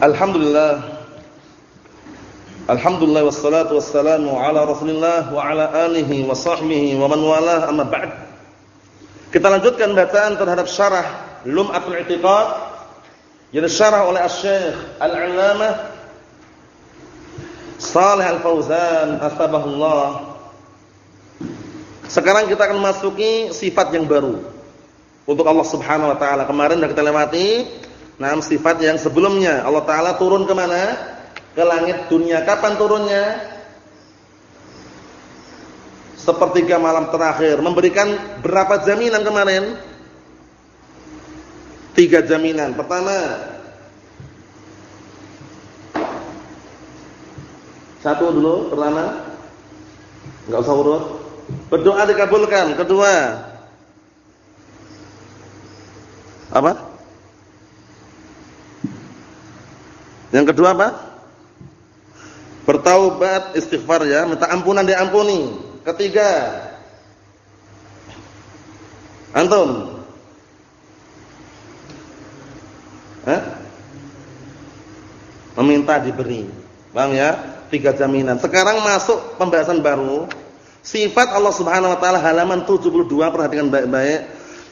Alhamdulillah Alhamdulillah wassalatu wassalamu ala Rasulillah wa ala alihi wa sahbihi wa man walah amma ba'd. Kita lanjutkan bacaan terhadap syarah Lum'atul I'tiqad yang disyarah oleh Asy-Syaikh Al-'Allamah Shalih Al-Fauzan asbahullah. Sekarang kita akan masuki sifat yang baru untuk Allah Subhanahu wa taala. Kemarin sudah kita lewati Nah, sifat yang sebelumnya Allah Taala turun ke mana? Ke langit dunia. Kapan turunnya? Sepertiga malam terakhir. Memberikan berapa jaminan kemarin? Tiga jaminan. Pertama, satu dulu. Pertama, enggak usah urut. Berdoa dikabulkan. Kedua, apa? Yang kedua apa? Bertaubat, istighfar ya, minta ampunan diampuni. Ketiga, antum. Eh? Meminta diberi. Paham ya? Tiga jaminan. Sekarang masuk pembahasan baru. Sifat Allah Subhanahu wa taala halaman 72 perhatikan baik-baik.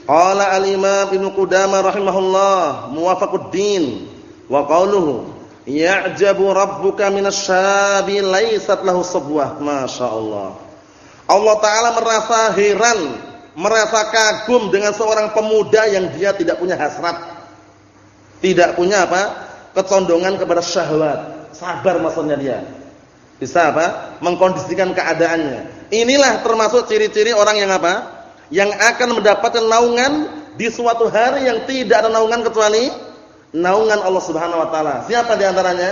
Qala al-Imam Ibnu Qudamah rahimahullah, muwafaquddin wa qauluhu Ya'jabu rabbuka minasyabi laysat lahu sabwah. Masyaallah. Allah taala merasa heran, merasa kagum dengan seorang pemuda yang dia tidak punya hasrat. Tidak punya apa? kecondongan kepada syahwat. Sabar maksudnya dia. Bisa apa? Mengkondisikan keadaannya. Inilah termasuk ciri-ciri orang yang apa? Yang akan mendapatkan naungan di suatu hari yang tidak ada naungan kecuali naungan Allah Subhanahu wa taala. Siapa di antaranya?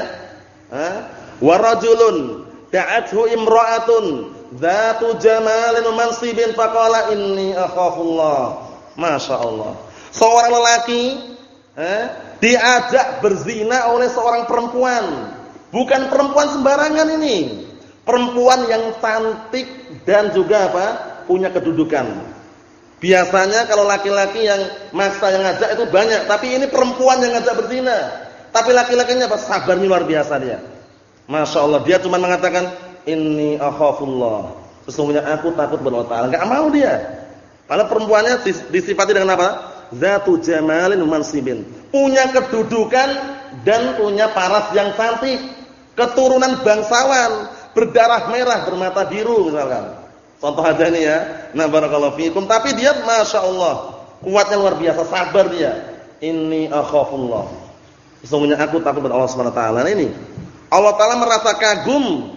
Wa rajulun da'athu imra'atun dzatu jamalin mansibin faqala inni akhafullah. Masyaallah. Seorang lelaki eh, diajak berzina oleh seorang perempuan. Bukan perempuan sembarangan ini. Perempuan yang cantik dan juga apa? punya kedudukan. Biasanya kalau laki-laki yang maksa yang ngajak itu banyak, tapi ini perempuan yang ngajak berzina. Tapi laki-lakinya apa? Sabarnya luar biasa dia. Masya Allah, dia cuma mengatakan ini akhafullah. Sesungguhnya aku takut Allah Taala. Enggak mau dia. Karena perempuannya disifati dengan apa? Zatu jamalin mansibin. Punya kedudukan dan punya paras yang cantik. Keturunan bangsawan, berdarah merah, bermata biru misalkan. Contoh aja ini ya. Nah barakallahu fiikum. Tapi dia masya Allah kuatnya luar biasa, sabar dia. Ini akhafullah. Sesungguhnya aku takut kepada Allah taala. Nah, ini Allah taala merasa kagum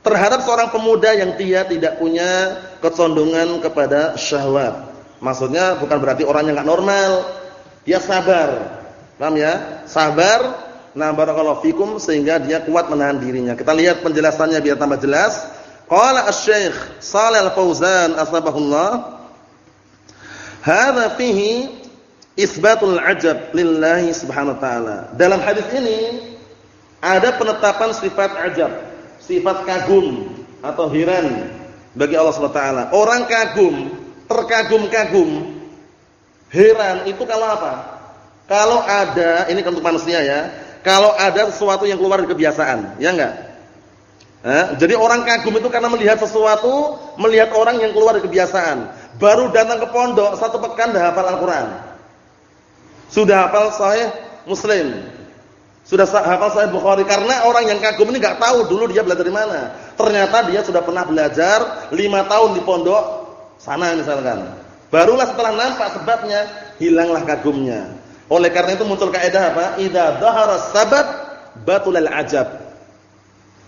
terhadap seorang pemuda yang dia tidak punya kecondongan kepada syahwat. Maksudnya bukan berarti orang yang enggak normal. Dia sabar. Paham ya? Sabar. Nah, barakallahu fikum sehingga dia kuat menahan dirinya. Kita lihat penjelasannya biar tambah jelas. Qala Asy-Syaikh Shalal Fauzan asbahullah Hadza fihi isbatul ajab lillahi subhanahu wa ta'ala. Dalam hadis ini ada penetapan sifat ajab, sifat kagum atau heran bagi Allah Subhanahu wa taala. Orang kagum, terkagum-kagum, heran itu kalau apa? Kalau ada, ini untuk manusia ya. Kalau ada sesuatu yang keluar dari kebiasaan, ya enggak? Eh, jadi orang kagum itu karena melihat sesuatu, melihat orang yang keluar dari kebiasaan. Baru datang ke pondok satu pekan dah hafal Al-Qur'an. Sudah hafal sahih Muslim. Sudah hafal sahih Bukhari karena orang yang kagum ini enggak tahu dulu dia belajar di mana. Ternyata dia sudah pernah belajar 5 tahun di pondok sana misalkan. Barulah setelah nampak sebabnya hilanglah kagumnya. Oleh karena itu muncul kaidah apa? Idza dhahara sabab batulal ajab.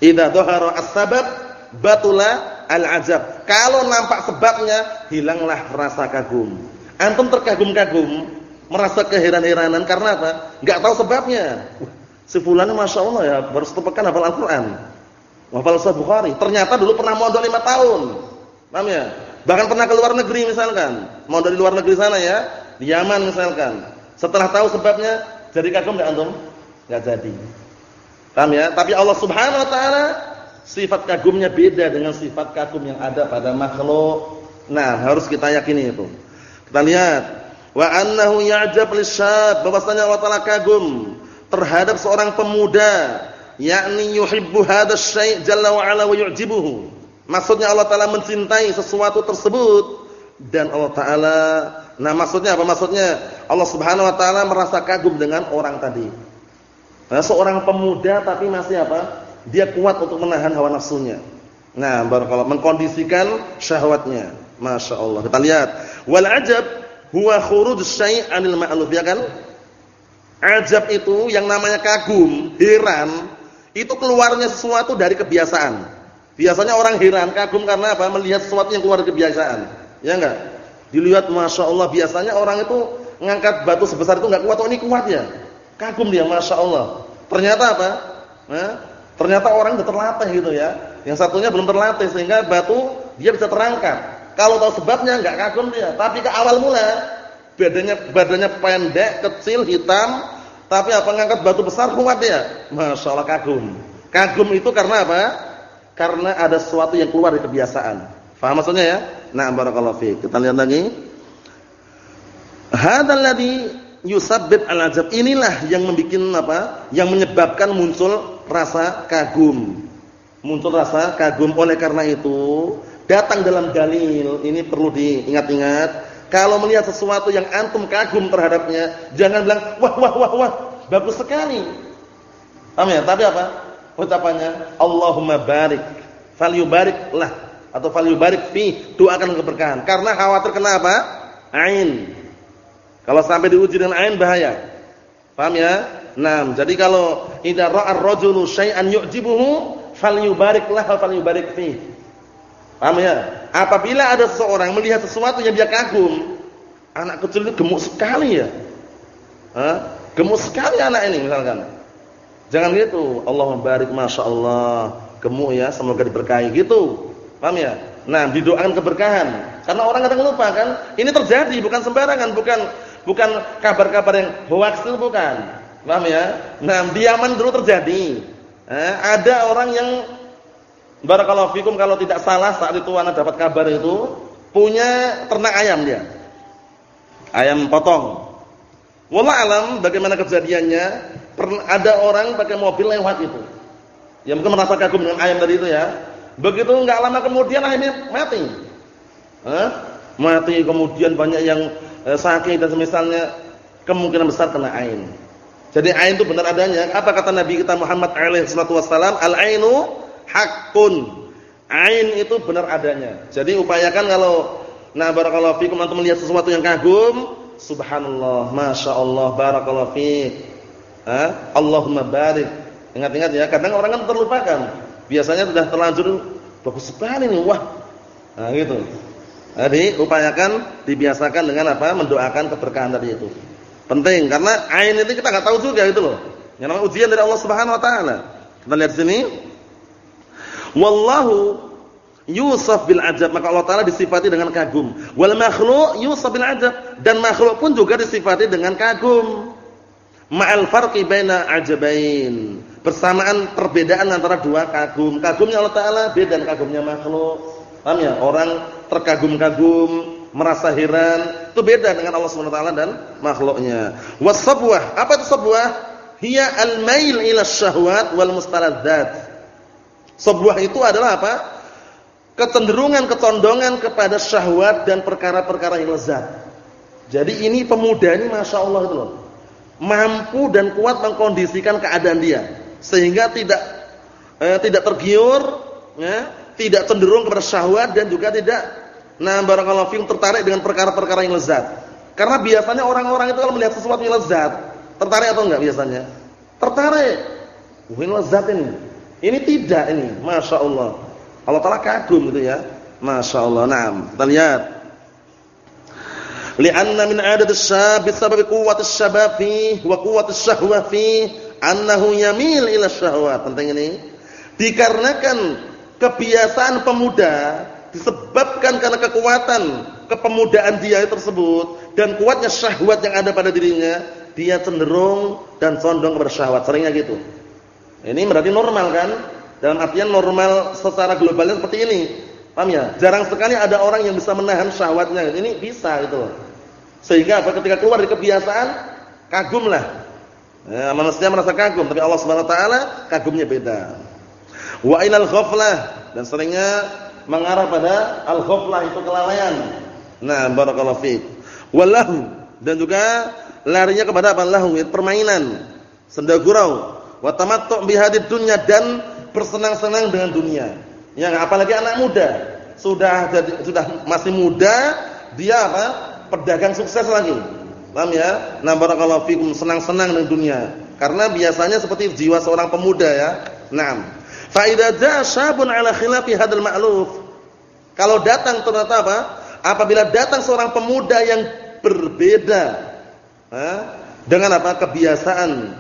Idza dhahara as-sabab batula al-ajab. Kalau nampak sebabnya, hilanglah rasa kagum. Antum terkagum-kagum, merasa keheran-heranan karena apa? Enggak tahu sebabnya. Si Masya Allah ya, baru satu pekan hafal Al-Qur'an. Hafal Sahih Bukhari. Ternyata dulu pernah mondok 5 tahun. Paham ya? Bahkan pernah ke luar negeri misalkan. Mondok di luar negeri sana ya, di Yaman misalkan. Setelah tahu sebabnya, jadi kagum enggak antum? Enggak jadi. Paham ya? Tapi Allah Subhanahu wa taala sifat kagumnya beda dengan sifat kagum yang ada pada makhluk. Nah, harus kita yakini itu. Kita lihat wa annahu ya'jab lisyab bahwasanya Allah taala kagum terhadap seorang pemuda yakni yuhibbu hadzal syai' jalla wa ala wa yu'jibuhu. Maksudnya Allah taala mencintai sesuatu tersebut dan Allah taala nah maksudnya apa? Maksudnya Allah Subhanahu wa taala merasa kagum dengan orang tadi. Nah, seorang pemuda tapi masih apa? Dia kuat untuk menahan hawa nafsunya. Nah, barakallahu mengkondisikan syahwatnya. Masya Allah. Kita lihat. Wal ajab huwa khuruj syai' 'anil ma'luf ya kan? Ajab itu yang namanya kagum, heran, itu keluarnya sesuatu dari kebiasaan. Biasanya orang heran, kagum karena apa? Melihat sesuatu yang keluar dari kebiasaan. Ya enggak? Dilihat Masya Allah, biasanya orang itu ngangkat batu sebesar itu enggak kuat, oh ini kuat ya. Kagum dia Masya Allah. Ternyata apa? Nah, ternyata orang sudah terlatih gitu ya. Yang satunya belum terlatih sehingga batu dia bisa terangkat. Kalau tahu sebabnya enggak kagum dia, tapi ke awal mula badannya badannya pendek, kecil, hitam, tapi apa ngangkat batu besar kuat dia. Masya Allah kagum. Kagum itu karena apa? Karena ada sesuatu yang keluar dari kebiasaan. Faham maksudnya ya? Nah, barakallahu fiik. Kita lihat lagi. Hadzal ladzi yusabbib al-ajab. Inilah yang membuat apa? Yang menyebabkan muncul rasa kagum. Muncul rasa kagum oleh karena itu datang dalam dalil. Ini perlu diingat-ingat kalau melihat sesuatu yang antum kagum terhadapnya, jangan bilang wah wah wah wah, bagus sekali. Amin. ya? Tapi apa? Ucapannya Allahumma barik, falyubariklah atau falyubarik fi, doakan keberkahan. Karena khawatir kena apa? Ain. Kalau sampai diuji dengan ain bahaya. Paham ya? Nah, jadi kalau idza ra'a ar-rajulu syai'an yu'jibuhu falyubariklah falyubarik fi. Paham ya? Apabila ada seseorang melihat sesuatu yang dia kagum, anak kecil itu gemuk sekali ya. Hah? Gemuk sekali anak ini misalkan. Jangan gitu. Allah barik Masya Allah. Gemuk ya, semoga diberkahi gitu. Paham ya? Nah, didoakan keberkahan. Karena orang kadang lupa kan, ini terjadi bukan sembarangan, bukan bukan kabar-kabar yang hoax itu bukan. Paham ya? Nah, di Yaman dulu terjadi. Eh, ada orang yang Barakallahu fikum kalau tidak salah saat itu anak dapat kabar itu punya ternak ayam dia. Ayam potong. Wallah alam bagaimana kejadiannya? Ada orang pakai mobil lewat itu. Yang mungkin merasa kagum dengan ayam tadi itu ya. Begitu enggak lama kemudian akhirnya mati. Hah? Mati kemudian banyak yang eh, sakit dan semisalnya kemungkinan besar kena ain. Jadi ain itu benar adanya. Apa kata Nabi kita Muhammad alaihi wasallam? Al-ainu hakun. Ain itu benar adanya. Jadi upayakan kalau nah barakallahu fikum antum melihat sesuatu yang kagum, subhanallah, masyaallah, barakallahu fik. Ha? Allahumma barik. Ingat-ingat ya, kadang orang kan terlupakan. Biasanya sudah terlanjur bagus sekali nih, wah. Nah, gitu. Jadi upayakan dibiasakan dengan apa? Mendoakan keberkahan tadi itu. Penting karena ain itu kita nggak tahu juga gitu loh. Yang namanya ujian dari Allah Subhanahu wa taala. Kita lihat sini. Wallahu yusaf bil ajab maka Allah taala disifati dengan kagum. Wal makhluk yusaf bil ajab dan makhluk pun juga disifati dengan kagum. Ma'al farqi baina ajabain. Persamaan perbedaan antara dua kagum. Kagumnya Allah taala beda dengan kagumnya makhluk. Paham ya? Orang terkagum-kagum, merasa heran, itu beda dengan Allah Subhanahu wa taala dan makhluknya. Wasabwah, apa itu sabwah? Hiya al-mail ila syahwat wal mustaladzat sebuah itu adalah apa? Kecenderungan, kecondongan kepada syahwat dan perkara-perkara yang lezat. Jadi ini pemuda ini Masya Allah itu loh. Mampu dan kuat mengkondisikan keadaan dia. Sehingga tidak eh, tidak tergiur, ya, tidak cenderung kepada syahwat dan juga tidak nah barakallahu fiikum tertarik dengan perkara-perkara yang lezat. Karena biasanya orang-orang itu kalau melihat sesuatu yang lezat, tertarik atau enggak biasanya? Tertarik. Ini lezat ini. Ini tidak ini, Masya Allah. Allah Ta'ala kagum gitu ya. Masya Allah. Nah, kita lihat. Lianna min adat syab bisabab quwwati syabab fi wa quwwati syahwah fi annahu yamil ila syahwat. Penting ini. Dikarenakan kebiasaan pemuda disebabkan karena kekuatan kepemudaan dia tersebut dan kuatnya syahwat yang ada pada dirinya, dia cenderung dan condong kepada syahwat. Seringnya gitu. Ini berarti normal kan? Dalam artian normal secara globalnya seperti ini. Paham ya? Jarang sekali ada orang yang bisa menahan syahwatnya. Ini bisa gitu. Sehingga apa ketika keluar dari kebiasaan kagumlah. Ya, manusia merasa kagum, tapi Allah Subhanahu wa taala kagumnya beda. Wa ilal ghaflah dan seringnya mengarah pada al ghaflah itu kelalaian. Nah, barakallahu fiik. Wallahu dan juga larinya kepada apa? Lahu, permainan, senda gurau, wa tamattu' bihadid dunya dan bersenang-senang dengan dunia. Yang apalagi anak muda, sudah sudah masih muda, dia apa? pedagang sukses lagi. Paham ya? Nah, barakallahu fikum senang-senang dengan dunia. Karena biasanya seperti jiwa seorang pemuda ya. Naam. Fa idza syabun ala khilafi hadzal ma'luf. Kalau datang ternyata apa? Apabila datang seorang pemuda yang berbeda ha? dengan apa? kebiasaan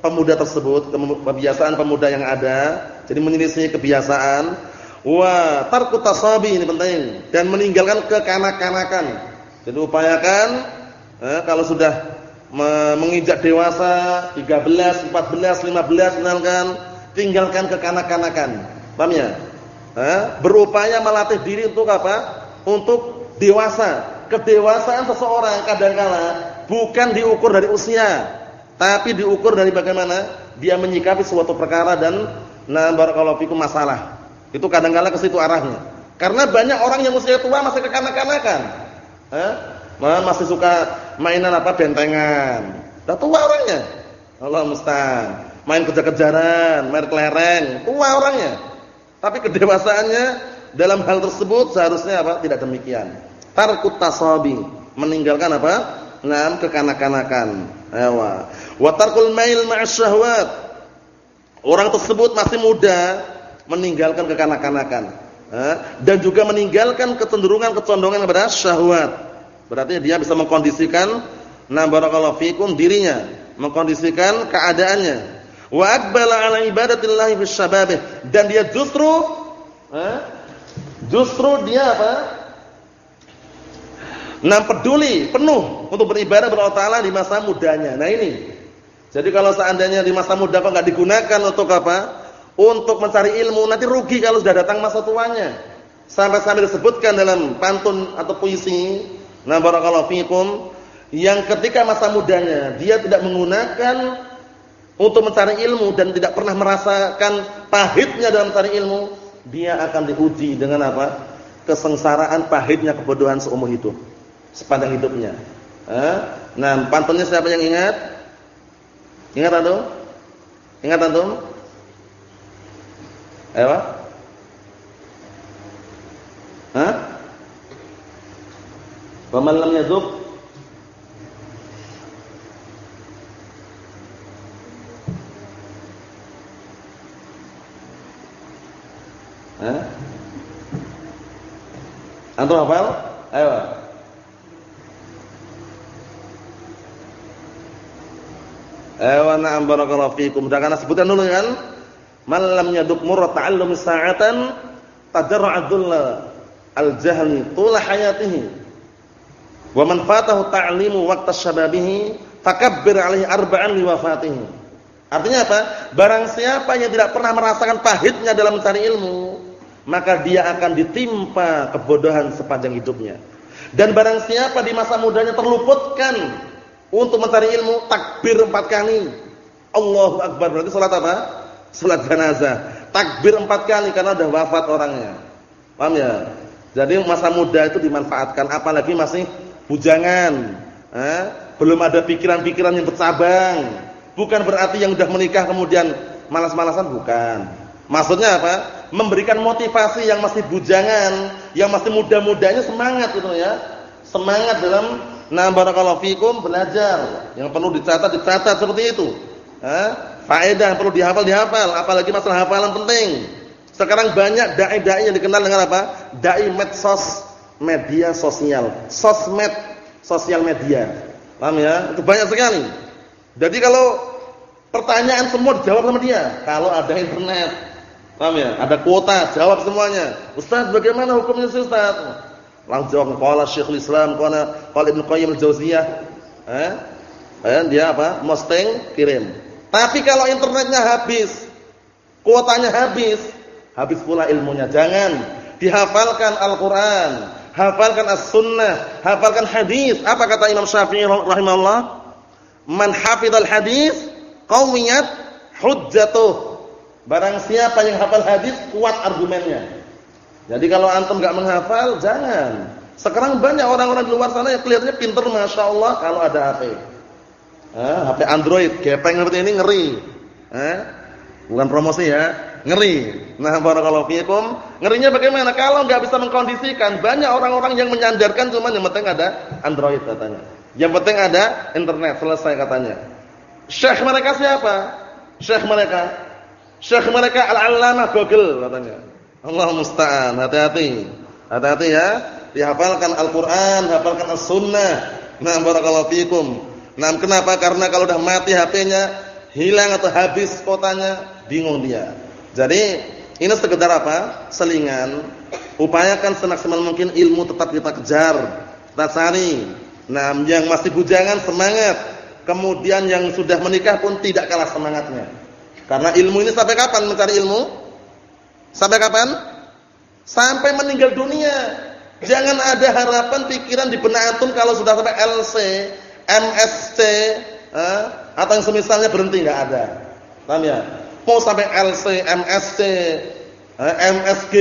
pemuda tersebut, kebiasaan pemuda yang ada, jadi menyelisih kebiasaan, wa tarku tasabi ini penting dan meninggalkan kekanak-kanakan. Jadi upayakan eh, kalau sudah menginjak dewasa 13, 14, 15 misalkan tinggalkan kekanak-kanakan. Paham ya? Eh, berupaya melatih diri untuk apa? Untuk dewasa. Kedewasaan seseorang kadangkala bukan diukur dari usia, tapi diukur dari bagaimana dia menyikapi suatu perkara dan nah barakallahu fikum masalah. Itu kadangkala ke situ arahnya. Karena banyak orang yang usia tua masih kekanak-kanakan. Eh? Masih suka mainan apa bentengan. Dah tua orangnya. Allah musta'an. Main kejar-kejaran, main kelereng, tua orangnya. Tapi kedewasaannya dalam hal tersebut seharusnya apa? Tidak demikian. Tarkut tasabi, meninggalkan apa? Naam kekanak-kanakan. Ewa. Wa tarkul mail ma'asyahwat. Orang tersebut masih muda meninggalkan kekanak-kanakan. dan juga meninggalkan kecenderungan kecondongan kepada syahwat. Berarti dia bisa mengkondisikan na barakallahu fikum dirinya, mengkondisikan keadaannya. Wa aqbala ala ibadatillah fi syababih dan dia justru justru dia apa? Nah peduli penuh untuk beribadah kepada Taala di masa mudanya. Nah ini. Jadi kalau seandainya di masa muda kok enggak digunakan untuk apa? untuk mencari ilmu nanti rugi kalau sudah datang masa tuanya. Sampai-sampai disebutkan dalam pantun atau puisi, nah barakallahu fikum, yang ketika masa mudanya dia tidak menggunakan untuk mencari ilmu dan tidak pernah merasakan pahitnya dalam mencari ilmu, dia akan diuji dengan apa? Kesengsaraan pahitnya kebodohan seumur hidup, sepanjang hidupnya. Nah, pantunnya siapa yang ingat? Ingat antum? Ingat antum? Apa? Hah? Faman lam yadhuk Antum hafal? Ayo. Ayo na'am barakallahu fikum. Kana sebutkan dulu kan? Man lam yaduk murra ta'allum sa'atan tajarra'a al-jahli tula hayatihi. Wa man fatahu ta'limu waqta syababihi fakabbir 'alaihi arba'an li wafatihi. Artinya apa? Barang siapa yang tidak pernah merasakan pahitnya dalam mencari ilmu, maka dia akan ditimpa kebodohan sepanjang hidupnya. Dan barang siapa di masa mudanya terluputkan untuk mencari ilmu, takbir empat kali. Allahu Akbar. Berarti salat apa? salat jenazah. Takbir empat kali karena sudah wafat orangnya. Paham ya? Jadi masa muda itu dimanfaatkan apalagi masih bujangan. Eh? Belum ada pikiran-pikiran yang bercabang. Bukan berarti yang sudah menikah kemudian malas-malasan bukan. Maksudnya apa? Memberikan motivasi yang masih bujangan, yang masih muda-mudanya semangat gitu ya. Semangat dalam nah barakallahu fikum belajar. Yang perlu dicatat dicatat seperti itu. Eh? Faedah perlu dihafal dihafal, apalagi masalah hafalan penting. Sekarang banyak dai-dai yang dikenal dengan apa? Dai medsos, media sosial, sosmed, sosial media. Paham ya? Itu banyak sekali. Jadi kalau pertanyaan semua dijawab sama dia, kalau ada internet. Paham ya? Ada kuota, jawab semuanya. Ustaz, bagaimana hukumnya sih Ustaz? Langsung jawab qala Syekhul Islam, qala qala Ibnu Qayyim al-Jauziyah. Eh? Eh, dia apa? Posting, kirim. Tapi kalau internetnya habis, kuotanya habis, habis pula ilmunya. Jangan dihafalkan Al-Qur'an, hafalkan As-Sunnah, hafalkan hadis. Apa kata Imam Syafi'i rahimahullah? Man hafizal hadis qawiyat hujjatuh. Barang siapa yang hafal hadis kuat argumennya. Jadi kalau antum enggak menghafal jangan. Sekarang banyak orang-orang di luar sana yang kelihatannya pinter Masya Allah kalau ada HP. Eh, HP Android, gepeng seperti ini ngeri. Eh, bukan promosi ya, ngeri. Nah, barakallahu fiikum. Ngerinya bagaimana? Kalau nggak bisa mengkondisikan, banyak orang-orang yang menyandarkan cuma yang penting ada Android katanya. Yang penting ada internet, selesai katanya. Syekh mereka siapa? Syekh mereka. Syekh mereka al-allamah Google katanya. Allah musta'an. Hati-hati. Hati-hati ya dihafalkan Al-Qur'an, hafalkan As-Sunnah. Nah, barakallahu fikum. Nah, kenapa? Karena kalau udah mati HP-nya, hilang atau habis kotanya, bingung dia. Jadi, ini sekedar apa? Selingan. Upayakan semaksimal mungkin ilmu tetap kita kejar, kita cari. Nah, yang masih bujangan semangat. Kemudian yang sudah menikah pun tidak kalah semangatnya. Karena ilmu ini sampai kapan mencari ilmu? Sampai kapan? Sampai meninggal dunia. Jangan ada harapan pikiran di benak antum kalau sudah sampai LC, MSC, eh, atau yang semisalnya berhenti enggak ada. Paham ya? Mau sampai LC, MSC, eh, MSG.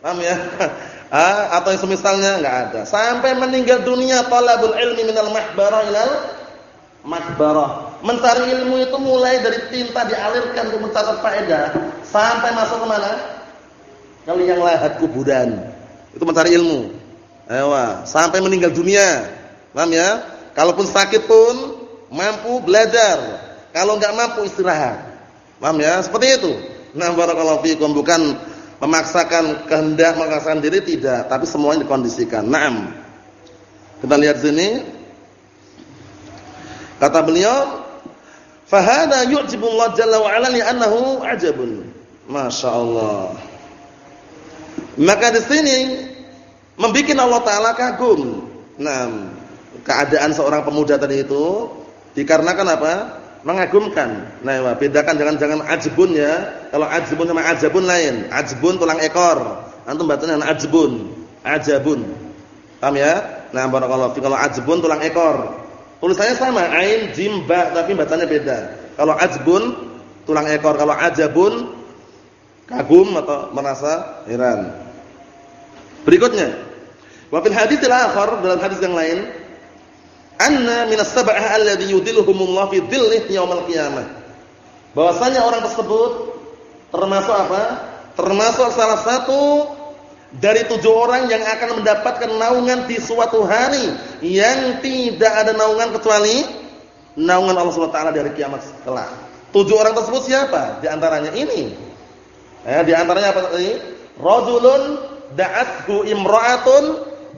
Paham ya? eh, atau yang semisalnya enggak ada. Sampai meninggal dunia talabul ilmi minal mahbarah ilal makbarah. Mencari ilmu itu mulai dari tinta dialirkan untuk mencatat faedah sampai masuk ke mana? Ke liang lahat kuburan. Itu mencari ilmu. Ewa, sampai meninggal dunia. Paham ya? Kalaupun sakit pun mampu belajar. Kalau enggak mampu istirahat. Paham ya? Seperti itu. Nah, barakallahu fiikum bukan memaksakan kehendak memaksakan diri tidak, tapi semuanya dikondisikan. Naam. Kita lihat sini. Kata beliau, "Fahada yu'jibullah jalla wa 'ala li'annahu 'ajabun." Masyaallah. Maka di sini membuat Allah taala kagum. Nah, keadaan seorang pemuda tadi itu dikarenakan apa? Mengagumkan. Nah, bedakan jangan-jangan ajbun ya. Kalau ajbun sama ajabun lain. Ajbun tulang ekor. Antum bacanya ajbun, ajabun. Paham ya? Nah, kalau ajbun tulang ekor. Tulisannya sama, ain jim ba, tapi bacanya beda. Kalau ajbun tulang ekor, kalau ajabun kagum atau merasa heran. Berikutnya, wa fil hadits al-akhar dalam hadis yang lain, anna minas sab'ah alladhi yudilluhumullah fi dhillih yaumil qiyamah. Bahwasanya orang tersebut termasuk apa? Termasuk salah satu dari tujuh orang yang akan mendapatkan naungan di suatu hari yang tidak ada naungan kecuali naungan Allah Subhanahu wa taala dari kiamat kelak. Tujuh orang tersebut siapa? Di antaranya ini. Eh, di antaranya apa tadi? Rajulun da'athu imra'atun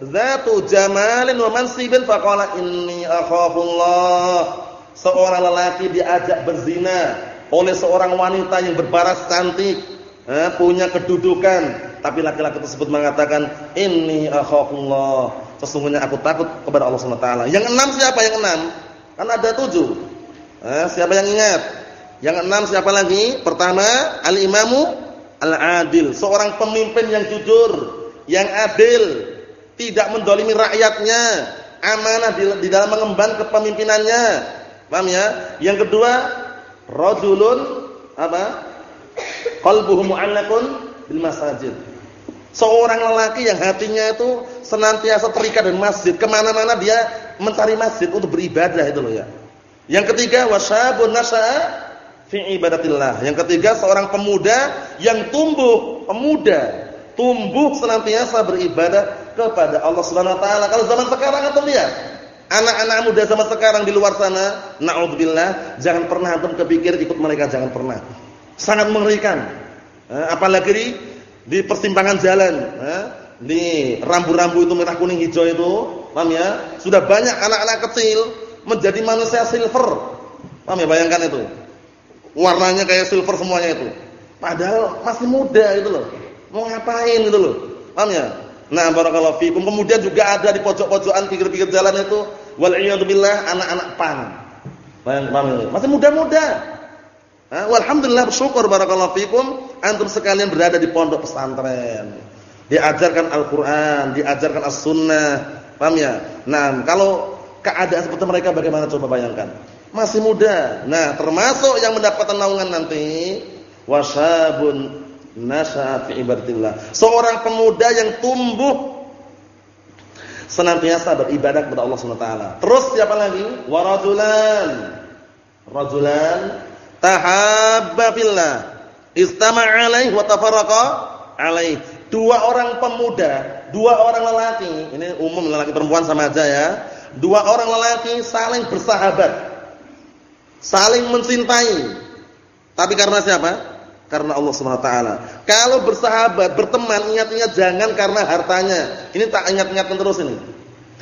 zatu jamalin wa mansibin faqala inni akhafullah. Seorang lelaki diajak berzina oleh seorang wanita yang berparas cantik, eh, punya kedudukan, tapi laki-laki tersebut mengatakan inni akhafullah. Sesungguhnya aku takut kepada Allah Subhanahu wa taala. Yang enam siapa yang enam? Kan ada tujuh. Eh, siapa yang ingat? Yang enam siapa lagi? Pertama, al-imamu al-adil, seorang pemimpin yang jujur, yang adil, tidak mendolimi rakyatnya, amanah di, di dalam mengemban kepemimpinannya. Paham ya? Yang kedua, rajulun apa? Qalbuhu mu'allaqun bil masajid. Seorang lelaki yang hatinya itu senantiasa terikat dengan masjid, ke mana mana dia mencari masjid untuk beribadah itu loh ya. Yang ketiga, wasyabun nasya'a fi ibadatillah. Yang ketiga seorang pemuda yang tumbuh, pemuda, tumbuh senantiasa beribadah kepada Allah Subhanahu wa taala. Kalau zaman sekarang antum lihat, anak-anak muda zaman sekarang di luar sana, naudzubillah, jangan pernah antum kepikir ikut mereka, jangan pernah. Sangat mengerikan. Eh, apalagi di, persimpangan jalan, di rambu-rambu itu merah kuning hijau itu, paham ya? Sudah banyak anak-anak kecil menjadi manusia silver. Paham ya bayangkan itu? warnanya kayak silver semuanya itu. Padahal masih muda itu loh. Mau ngapain itu loh. Paham ya? Nah, barakallahu fikum. Kemudian juga ada di pojok-pojokan pinggir-pinggir jalan itu wal billah anak-anak pan. Paham, Masih muda-muda. Nah, walhamdulillah bersyukur barakallahu fikum antum sekalian berada di pondok pesantren. Diajarkan Al-Qur'an, diajarkan As-Sunnah. Paham ya? Nah, kalau keadaan seperti mereka bagaimana coba bayangkan. Masih muda. Nah, termasuk yang mendapatkan naungan nanti wasabun nasya'a fi ibadatillah. Seorang pemuda yang tumbuh senantiasa beribadah kepada Allah Subhanahu wa taala. Terus siapa lagi? Wa rajulan. Rajulan tahabba fillah. Istama'a alaihi wa tafarraqa alaihi. Dua orang pemuda, dua orang lelaki, ini umum lelaki perempuan sama aja ya. Dua orang lelaki saling bersahabat. Saling mencintai. Tapi karena siapa? Karena Allah Subhanahu wa taala. Kalau bersahabat, berteman, ingat-ingat jangan karena hartanya. Ini tak ingat-ingatkan terus ini.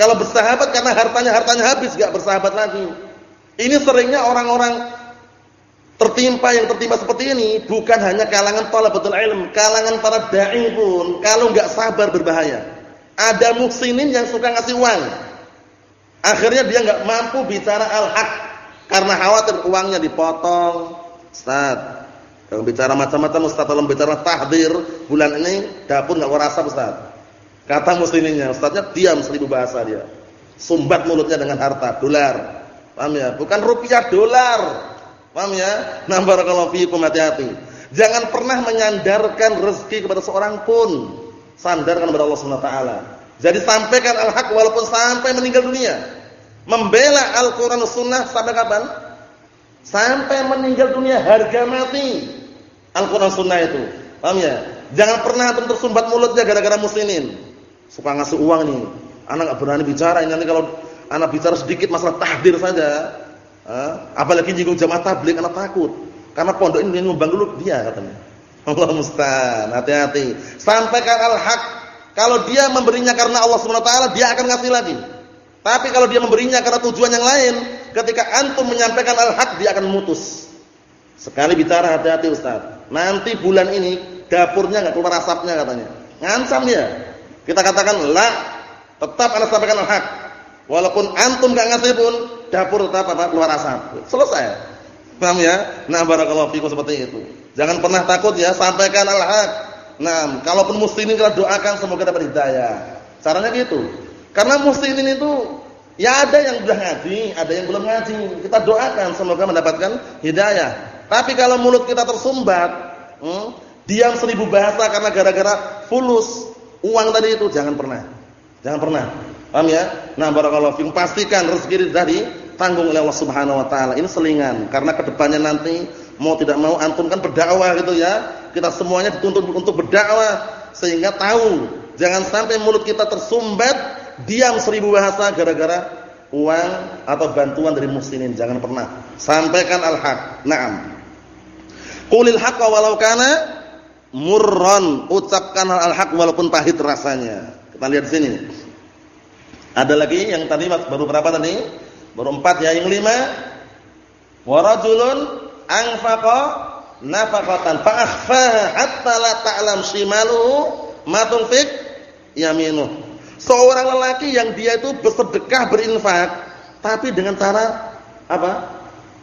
Kalau bersahabat karena hartanya, hartanya habis enggak bersahabat lagi. Ini seringnya orang-orang tertimpa yang tertimpa seperti ini bukan hanya kalangan talabatul ilm, kalangan para dai pun kalau enggak sabar berbahaya. Ada muksinin yang suka ngasih uang. Akhirnya dia enggak mampu bicara al-haq karena khawatir uangnya dipotong. Ustaz, kalau bicara macam-macam Ustaz tolong bicara tahdir bulan ini dapur enggak warasa Ustaz. Kata musliminnya, Ustaznya diam seribu bahasa dia. Sumbat mulutnya dengan harta, dolar. Paham ya? Bukan rupiah, dolar. Paham ya? Nah barakallahu fiikum hati-hati. Jangan pernah menyandarkan rezeki kepada seorang pun. Sandarkan kepada Allah Subhanahu wa taala. Jadi sampaikan al-haq walaupun sampai meninggal dunia. Membela Al-Qur'an Sunnah sampai kapan? Sampai meninggal dunia harga mati. Al-Qur'an Sunnah itu. Paham ya? Jangan pernah antum tersumbat mulutnya gara-gara muslimin. Suka ngasih uang nih. Anak berani bicara ini nanti kalau anak bicara sedikit masalah tahdir saja. Eh, apalagi nyinggung jamaah tabligh anak takut. Karena pondok ini nyumbang dulu dia katanya. Allah musta'an. Hati-hati. Sampaikan al-haq. Kalau dia memberinya karena Allah Subhanahu dia akan ngasih lagi. Tapi kalau dia memberinya karena tujuan yang lain, ketika antum menyampaikan al-haq, dia akan memutus. Sekali bicara hati-hati Ustaz. Nanti bulan ini dapurnya enggak keluar asapnya katanya. Ngancam dia. Kita katakan la, tetap Anda sampaikan al-haq. Walaupun antum enggak ngasih pun, dapur tetap apa keluar asap. Selesai. Paham ya? Nah, barakallahu fikum seperti itu. Jangan pernah takut ya, sampaikan al-haq. Nah, kalaupun muslimin kita doakan semoga dapat hidayah. Caranya gitu. Karena muslimin itu ya ada yang sudah ngaji, ada yang belum ngaji. Kita doakan semoga mendapatkan hidayah. Tapi kalau mulut kita tersumbat, hmm, diam seribu bahasa karena gara-gara fulus uang tadi itu jangan pernah. Jangan pernah. Paham ya? Nah, barakallahu fiikum pastikan rezeki tadi tanggung oleh Allah Subhanahu wa taala. Ini selingan karena ke depannya nanti mau tidak mau antum kan berdakwah gitu ya. Kita semuanya dituntut untuk berdakwah sehingga tahu jangan sampai mulut kita tersumbat diam seribu bahasa gara-gara uang atau bantuan dari muslimin. Jangan pernah. Sampaikan al-haq. Naam. Qulil haqqa walau kana murran. Ucapkan al-haq walaupun pahit rasanya. Kita lihat sini. Ada lagi yang tadi baru berapa tadi? Baru empat ya. Yang lima. Wa rajulun anfaqa nafaqatan fa akhfaha hatta la ta'lam shimaluhu ma tunfiq yaminuhu Seorang lelaki yang dia itu bersedekah berinfak tapi dengan cara apa?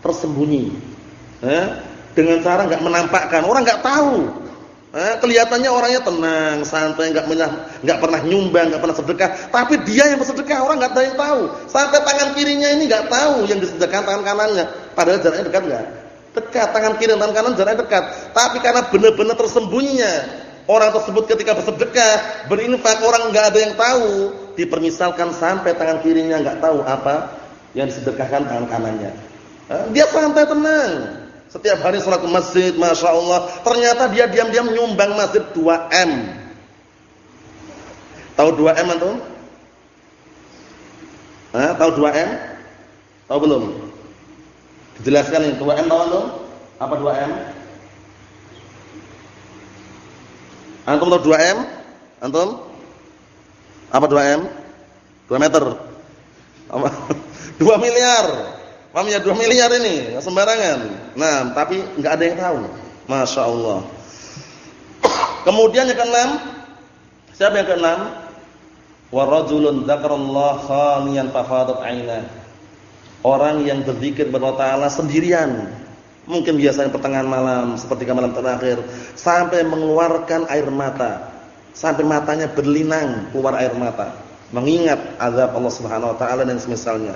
tersembunyi. Eh? Dengan cara enggak menampakkan, orang enggak tahu. Eh, kelihatannya orangnya tenang, santai, enggak enggak pernah nyumbang, enggak pernah sedekah, tapi dia yang bersedekah orang enggak ada yang tahu. Sampai tangan kirinya ini enggak tahu yang disedekahkan tangan kanannya, padahal jaraknya dekat enggak? Dekat, tangan kiri dan tangan kanan jaraknya dekat. Tapi karena benar-benar tersembunyinya, Orang tersebut ketika bersedekah, berinfak, orang enggak ada yang tahu, dipermisalkan sampai tangan kirinya enggak tahu apa yang disedekahkan tangan kanannya. Dia santai tenang. Setiap hari salat ke masjid, Masya Allah. Ternyata dia diam-diam nyumbang masjid 2M. Tahu 2M antum? Hah, tahu 2M? Tahu belum? Dijelaskan ini 2M tahu antum? Apa 2M? Antum tahu 2M? Antum? Apa 2M? 2 meter. Apa? 2 miliar. Paham ya 2 miliar ini, enggak sembarangan. Nah, tapi enggak ada yang tahu. Masya Allah. Kemudian yang keenam, siapa yang keenam? Wa rajulun dzakarallaha khaliyan fafadat 'ainah. Orang yang berzikir kepada Allah sendirian, Mungkin biasanya pertengahan malam, seperti malam terakhir, sampai mengeluarkan air mata. Sampai matanya berlinang keluar air mata. mengingat azab Allah Subhanahu wa taala dan semisalnya.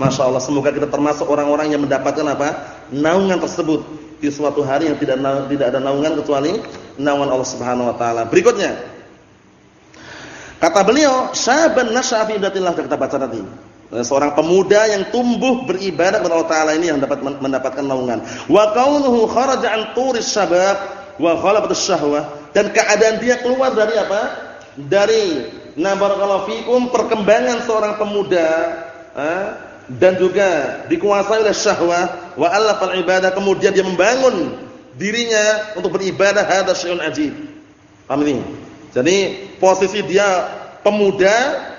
Masya Allah semoga kita termasuk orang-orang yang mendapatkan apa? naungan tersebut di suatu hari yang tidak tidak ada naungan kecuali naungan Allah Subhanahu wa taala. Berikutnya. Kata beliau, "Syaban nasya'a fi kita baca nanti. Seorang pemuda yang tumbuh beribadah kepada Allah taala ini yang dapat mendapatkan naungan. Wa kaunuhu kharaja an turis syabab wa ghalabatus syahwah dan keadaan dia keluar dari apa? Dari na barakallahu fikum perkembangan seorang pemuda, eh, dan juga dikuasai oleh syahwat wa allafal ibadah kemudian dia membangun dirinya untuk beribadah hadza syai'un ajib. Paham ini? Jadi posisi dia pemuda,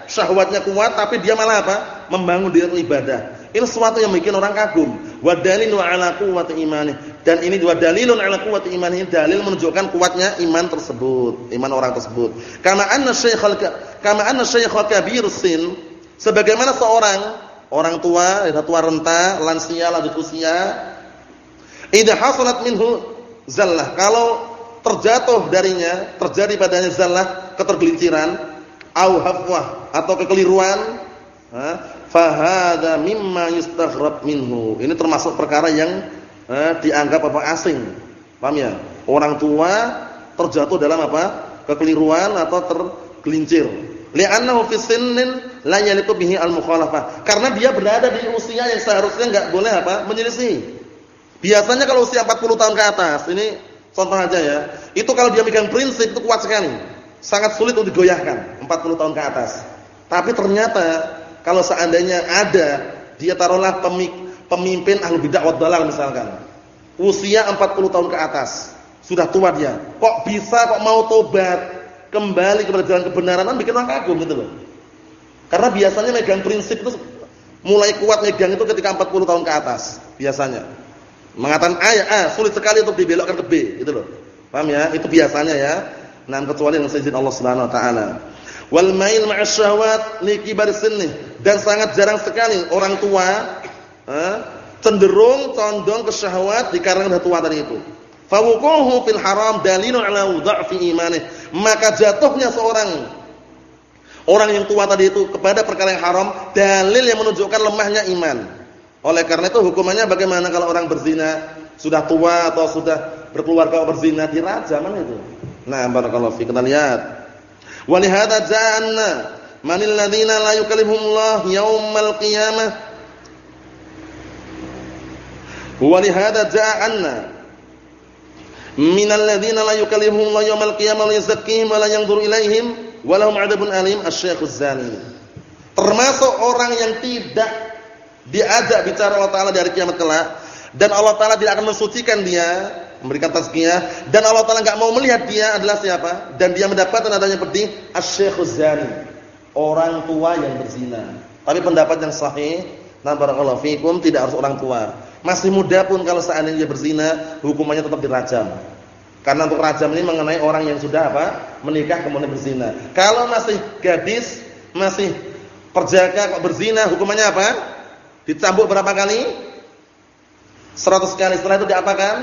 syahwatnya kuat tapi dia malah apa? Membangun diri ibadah. Ini sesuatu yang bikin orang kagum. Wa dalilun ala quwwati imani. Dan ini dua dalilun ala quwwati imani, dalil menunjukkan kuatnya iman tersebut, iman orang tersebut. Karena anna syaikhal kama anna syaikhal kabir sin sebagaimana seorang orang tua, sudah tua renta, lansia, lanjut usia, idza hasalat minhu zallah. Kalau terjatuh darinya, terjadi padanya zallah, ketergelinciran, au hafwah atau kekeliruan, fa hadza mimma yustaghrab minhu. Ini termasuk perkara yang eh, dianggap apa asing. Paham ya? Orang tua terjatuh dalam apa? kekeliruan atau tergelincir li'annahu fi sinnin la yaliqu bihi al-mukhalafah. Karena dia berada di usia yang seharusnya enggak boleh apa? menyelisih. Biasanya kalau usia 40 tahun ke atas, ini contoh aja ya. Itu kalau dia megang prinsip itu kuat sekali. Sangat sulit untuk digoyahkan 40 tahun ke atas. Tapi ternyata kalau seandainya ada dia taruhlah pemimpin ahlu bid'ah wad dalal misalkan. Usia 40 tahun ke atas, sudah tua dia. Kok bisa kok mau tobat? Kembali kepada jalan kebenaran kan bikin orang kagum gitu loh. Karena biasanya megang prinsip itu mulai kuat megang itu ketika 40 tahun ke atas biasanya. Mengatakan A ya A, sulit sekali untuk dibelokkan ke B gitu loh. Paham ya? Itu biasanya ya. Nah, kecuali yang seizin Allah Subhanahu wa taala. Wal mail ma'a syahwat li kibar sinni dan sangat jarang sekali orang tua eh, cenderung condong ke syahwat dikarenakan tua tadi itu. Fawuquhu fil haram dalilun ala dha'fi imanih. Maka jatuhnya seorang orang yang tua tadi itu kepada perkara yang haram dalil yang menunjukkan lemahnya iman. Oleh karena itu hukumannya bagaimana kalau orang berzina sudah tua atau sudah berkeluarga berzina dirajam itu. Nah, barakallahu fi kita lihat. Wa li hadza ja'anna manil ladzina la yukallimuhumullah yaumal qiyamah. Wa li hadza ja'anna minal ladzina la yukallimuhum Allah yaumil qiyamah wa yuzakkihim wa la yanzuru ilaihim wa lahum 'adzabun alim asy-syaikhuz zani. Termasuk orang yang tidak diajak bicara Allah taala dari kiamat kelak dan Allah taala tidak akan mensucikan dia, memberikan tazkiyah dan Allah taala enggak mau melihat dia adalah siapa dan dia mendapatkan adanya pedih asy-syaikhuz zani, orang tua yang berzina. Tapi pendapat yang sahih, na barakallahu fikum tidak harus orang tua masih muda pun kalau seandainya dia berzina, hukumannya tetap dirajam. Karena untuk rajam ini mengenai orang yang sudah apa? menikah kemudian berzina. Kalau masih gadis, masih perjaka kok berzina, hukumannya apa? Dicambuk berapa kali? 100 kali. Setelah itu diapakan?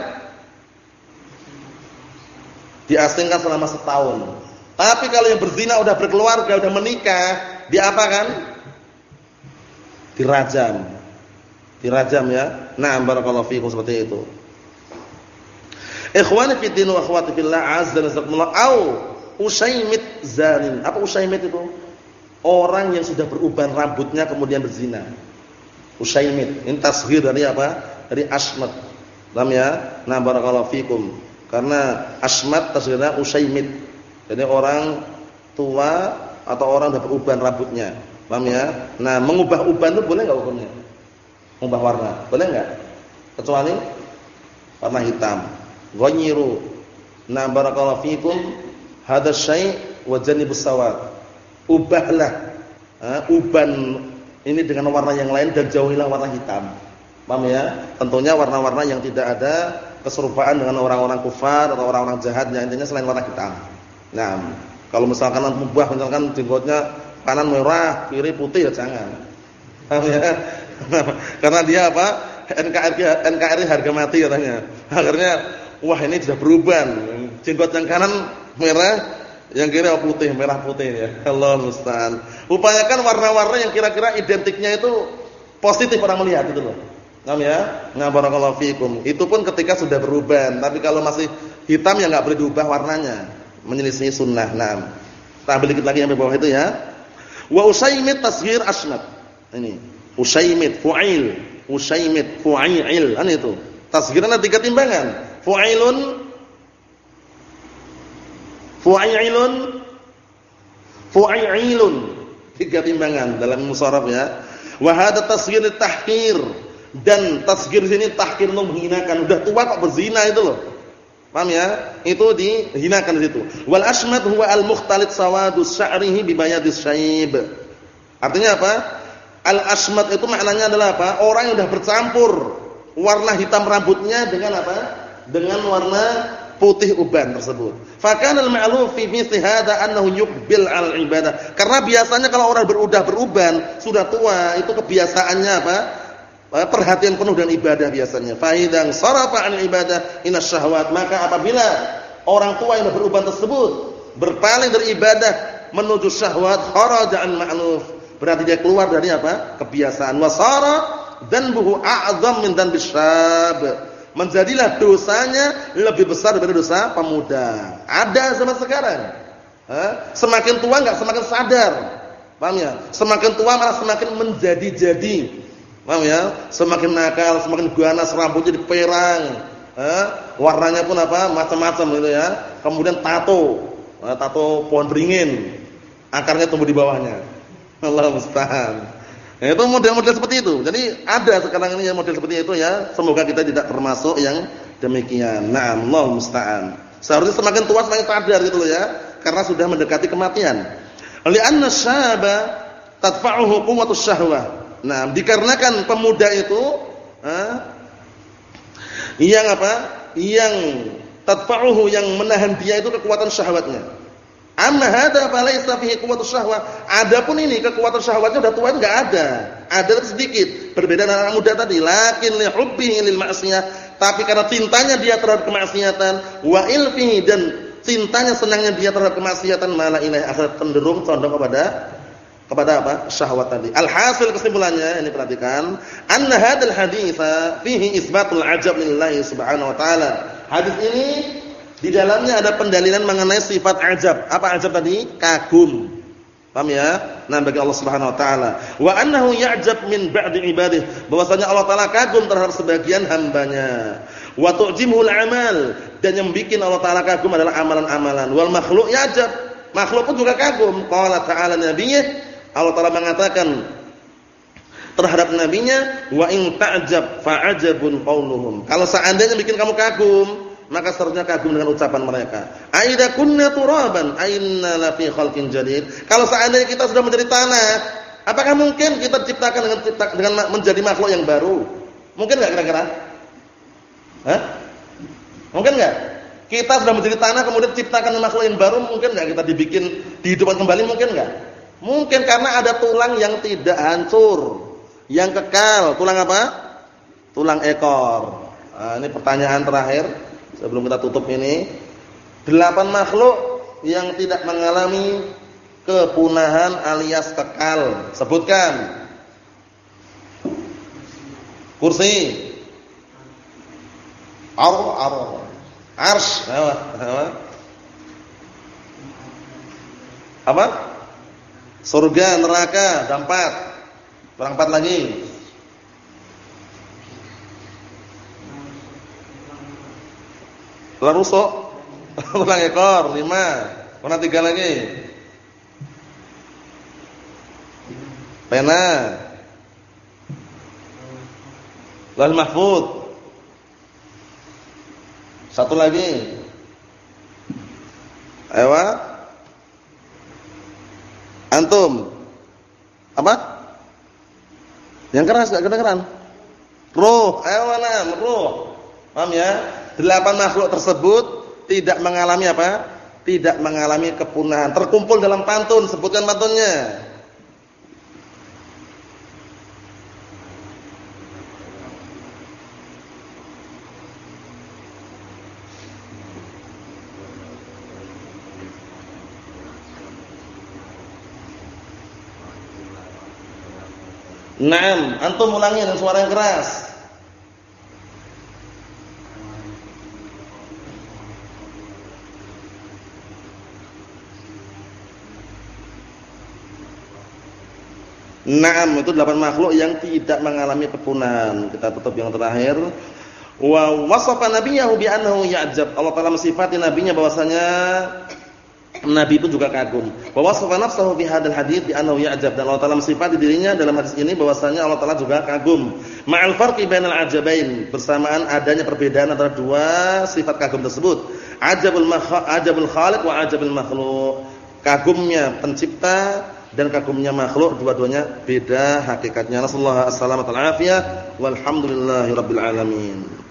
Diasingkan selama setahun. Tapi kalau yang berzina udah berkeluarga, udah menikah, diapakan? Dirajam dirajam ya. Na'am barakallahu fiikum seperti itu. Ikhwani fi din wa akhwati fillah azza wa jalla au usaymit zanin. Apa usaymit itu? Orang yang sudah beruban rambutnya kemudian berzina. Usaymit. Ini tasghir dari apa? Dari asmat. Paham ya? Nah barakallahu fiikum. Karena asmat tasghirnya usaymit. Jadi orang tua atau orang sudah beruban rambutnya. Paham ya? Nah, mengubah uban itu boleh enggak hukumnya? Ubah warna. Boleh enggak? Kecuali warna hitam. Ghanyiru. Na barakallahu fikum hadha syai' wa janibus sawad. Ubahlah uh, uban ini dengan warna yang lain dan jauhilah warna hitam. Paham ya? Tentunya warna-warna yang tidak ada keserupaan dengan orang-orang kufar atau orang-orang jahat yang intinya selain warna hitam. Nah, kalau misalkan mubah misalkan jenggotnya kanan merah, kiri putih ya jangan. Paham ya? Karena dia apa? NKRI NKRI harga mati katanya. Akhirnya wah ini sudah berubah. Jenggot yang kanan merah, Yang kira putih, merah putih ya. Allah musta'an. Upayakan warna-warna yang kira-kira identiknya itu positif orang melihat itu loh. Paham ya? Nah, barakallahu fikum. Itu pun ketika sudah berubah, tapi kalau masih hitam ya enggak boleh diubah warnanya. Menyelisih sunnah. Nah. Tambah dikit lagi yang di bawah itu ya. Wa usaimit tasghir asnad. Ini. Usaimit fu'il. Usaimit fu'il. Kan itu. Tasghirnya tiga timbangan. Fu'ilun Fu'ailun Fu'ailun tiga timbangan dalam musaraf ya. Wa hadha tasghir tahqir dan tasghir sini tahqir untuk menghinakan. Udah tua kok berzina itu loh. Paham ya? Itu dihinakan di situ. Wal asmad huwa al mukhtalit sawadus sya'rihi bi bayadis syaib. Artinya apa? Al asmad itu maknanya adalah apa? Orang yang sudah bercampur warna hitam rambutnya dengan apa? Dengan warna putih uban tersebut. Fakana al-ma'luf fi mithli hadha annahu yuqbil al-ibadah. Karena biasanya kalau orang berudah beruban, sudah tua, itu kebiasaannya apa? Eh, perhatian penuh dengan ibadah biasanya. Fa idzan sarafa 'an ibadah ina syahwat, maka apabila orang tua yang beruban tersebut berpaling dari ibadah menuju syahwat, kharaja an ma'luf. Berarti dia keluar dari apa? kebiasaan. Wasara dan buhu a'zam min dan syab menjadilah dosanya lebih besar daripada dosa pemuda. Ada zaman sekarang. Semakin tua enggak semakin sadar. Paham ya? Semakin tua malah semakin menjadi-jadi. Paham ya? Semakin nakal, semakin ganas rambutnya diperang. Eh? Warnanya pun apa? Macam-macam gitu ya. Kemudian tato. tato pohon beringin. Akarnya tumbuh di bawahnya. Allah musta'an. Nah, itu model-model seperti itu. Jadi ada sekarang ini yang model seperti itu ya. Semoga kita tidak termasuk yang demikian. Nah, Allah musta'an. Seharusnya semakin tua semakin sadar gitu loh ya. Karena sudah mendekati kematian. Li'anna syaba tadfa'uhu quwwatus syahwah. Nah, dikarenakan pemuda itu eh, yang apa? Yang tadfa'uhu yang menahan dia itu kekuatan syahwatnya. Amma hadza falaysa fihi quwwatus syahwah. Adapun ini kekuatan syahwatnya sudah tua itu enggak ada. Ada sedikit. Berbeda dengan anak muda tadi. Lakin li hubbihi lil ma'siyah. Tapi karena cintanya dia terhadap kemaksiatan, wa ilfihi dan cintanya senangnya dia terhadap kemaksiatan, malah ilahi akhir cenderung condong kepada kepada apa? syahwat tadi. Alhasil kesimpulannya ini perhatikan, anna hadzal haditsa fihi isbatul ajab lillahi subhanahu wa taala. Hadis ini di dalamnya ada pendalilan mengenai sifat ajab. Apa ajab tadi? Kagum. Paham ya? Nah, bagi Allah Subhanahu wa taala. Wa annahu ya'jab min ba'di ibadihi. Bahwasanya Allah taala kagum terhadap sebagian hambanya. Wa tu'jimul amal dan yang bikin Allah taala kagum adalah amalan-amalan. Wal makhluk ya'jab. Makhluk pun juga kagum. Qala ta'ala nabiyyi Allah taala mengatakan terhadap nabinya wa in ta'jab fa'ajabun qauluhum. Kalau seandainya bikin kamu kagum, maka seharusnya kagum dengan ucapan mereka. Aida kunna turaban aina la fi khalqin jadid. Kalau seandainya kita sudah menjadi tanah, apakah mungkin kita ciptakan dengan dengan menjadi makhluk yang baru? Mungkin enggak kira-kira? Hah? Mungkin enggak? Kita sudah menjadi tanah kemudian ciptakan makhluk yang baru, mungkin enggak kita dibikin dihidupkan kembali mungkin enggak? Mungkin karena ada tulang yang tidak hancur, yang kekal. Tulang apa? Tulang ekor. Nah, ini pertanyaan terakhir sebelum kita tutup ini delapan makhluk yang tidak mengalami kepunahan alias kekal. Sebutkan. Kursi. Ar ar ars apa? Apa? Surga neraka. Berang empat. Lagi Tulang rusuk. Ekor lima. Mana tiga lagi? Pena. Lahul mahfud. Satu lagi. Ayo. Antum. Apa? Yang keras enggak kedengeran? Ruh. Ayo mana? Ruh. Paham ya? delapan makhluk tersebut tidak mengalami apa? Tidak mengalami kepunahan. Terkumpul dalam pantun, sebutkan pantunnya. Naam, antum ulangi dengan suara yang keras. Naam itu delapan makhluk yang tidak mengalami kepunahan. Kita tutup yang terakhir. Wa wasafa nabiyahu bi annahu ya'jab. Allah Taala mensifati nabinya bahwasanya nabi pun juga kagum. Wa wasafa nafsahu bi hadzal hadits bi annahu ya'jab dan Allah Taala mensifati dirinya dalam hadis ini bahwasanya Allah Taala juga kagum. Ma'al farqi bainal ajabain, bersamaan adanya perbedaan antara dua sifat kagum tersebut. Ajabul ajabul khaliq wa ajabul makhluk. Kagumnya pencipta dan kagumnya makhluk dua-duanya beda hakikatnya. Nasallahu alaihi wasallam walhamdulillahirabbil alamin.